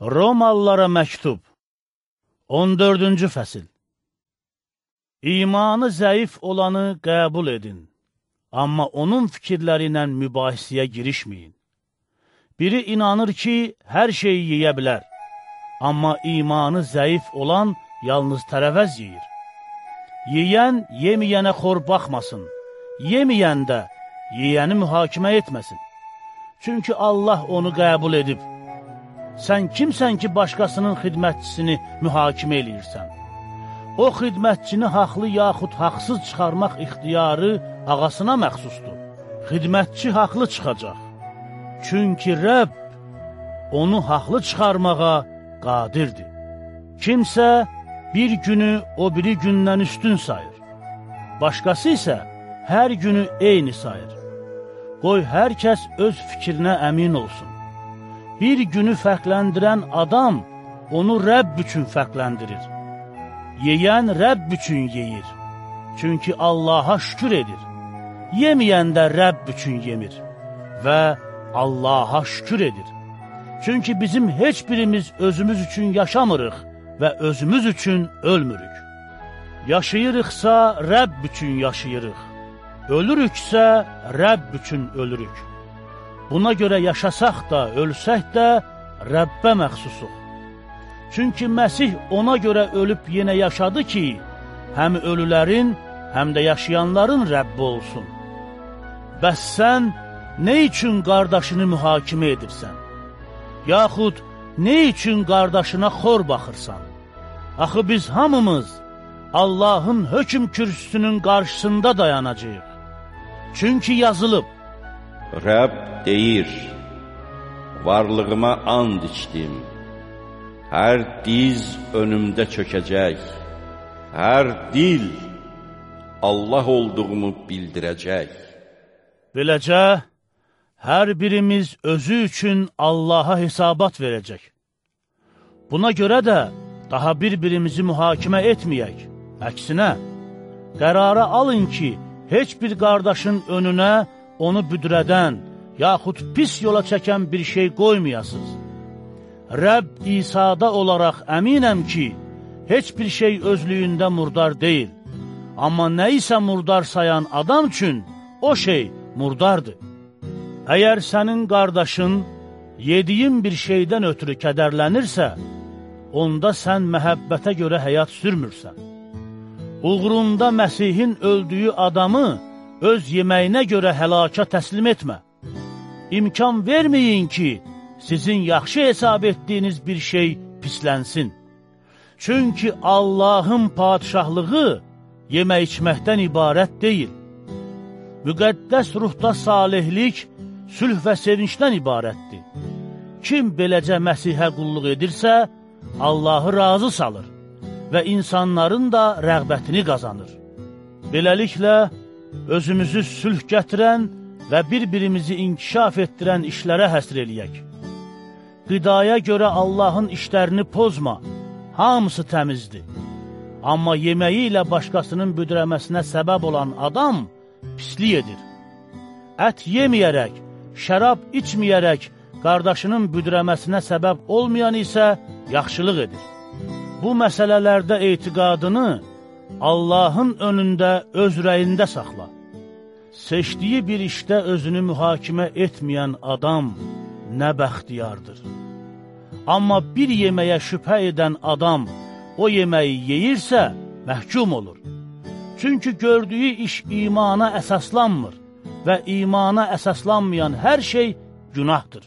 Romalılara məktub 14-cü fəsil İmanı zəif olanı qəbul edin, amma onun fikirləri ilə mübahisəyə girişməyin. Biri inanır ki, hər şeyi yeyə bilər, amma imanı zəif olan yalnız tərəvəz yeyir. Yeyən, yeməyənə xor baxmasın, yeməyən də yeyəni mühakimə etməsin. Çünki Allah onu qəbul edib. Sən kimsən ki, başqasının xidmətçisini mühakimə eləyirsən? O xidmətçini haqlı yaxud haqsız çıxarmaq ixtiyarı ağasına məxsusdur. Xidmətçi haqlı çıxacaq. Çünki Rəbb onu haqlı çıxarmağa qadirdir. Kimsə bir günü o biri gündən üstün sayır. Başqası isə hər günü eyni sayır. Qoy hər kəs öz fikrinə əmin olsun. Bir günü fərqləndirən adam onu Rəbb üçün fərqləndirir. Yeyən Rəbb üçün yeyir. Çünki Allaha şükür edir. Yeməyən də Rəbb üçün yemir və Allaha şükür edir. Çünki bizim heç birimiz özümüz üçün yaşamırıq və özümüz üçün ölmürük. Yaşayırıqsa Rəbb üçün yaşayırıq. Ölürüksə Rəbb üçün ölürük. Buna görə yaşasaq da, ölsək də Rəbbə məxsusuq. Çünki Məsih ona görə ölüb yenə yaşadı ki, həm ölülərin, həm də yaşayanların Rəbbi olsun. Bəs sən nə üçün qardaşını mühakimə edirsən? Yaxud nə üçün qardaşına xor baxırsan? Axı biz hamımız Allahın hökm kürsüsünün qarşısında dayanacaq. Çünki yazılıb, Rəbb deyir, varlığıma and içdim, hər diz önümdə çökəcək, hər dil Allah olduğumu bildirəcək. Beləcə, hər birimiz özü üçün Allaha hesabat verəcək. Buna görə də daha bir-birimizi mühakimə etməyək. Əksinə, qərara alın ki, heç bir qardaşın önünə onu büdrədən, yaxud pis yola çəkən bir şey qoymayasınız. Rəbb İsa'da olaraq əminəm ki, heç bir şey özlüyündə murdar deyil. Amma nə isə murdar sayan adam üçün o şey murdardır. Əgər sənin qardaşın yediyin bir şeydən ötürü kədərlənirsə, onda sən məhəbbətə görə həyat sürmürsən. Uğrunda Məsihin öldüyü adamı öz yeməyinə görə həlaka təslim etmə. İmkan verməyin ki, sizin yaxşı hesab etdiyiniz bir şey pislənsin. Çünki Allahın padişahlığı yemək içməkdən ibarət deyil. Müqəddəs ruhda salihlik, sülh və sevincdən ibarətdir. Kim beləcə Məsihə qulluq edirsə, Allahı razı salır və insanların da rəğbətini qazanır. Beləliklə, özümüzü sülh gətirən və bir-birimizi inkişaf etdirən işlərə həsr eləyək. Qidaya görə Allahın işlərini pozma, hamısı təmizdir. Amma yeməyi ilə başqasının büdrəməsinə səbəb olan adam pislik edir. Ət yeməyərək, şərab içməyərək qardaşının büdrəməsinə səbəb olmayan isə yaxşılıq edir. Bu məsələlərdə etiqadını Allahın önündə öz rəyində saxla. Seçdiyi bir işdə özünü mühakimə etməyən adam nə bəxtiyardır. Amma bir yeməyə şübhə edən adam o yeməyi yeyirsə, məhkum olur. Çünki gördüyü iş imana əsaslanmır və imana əsaslanmayan hər şey günahdır.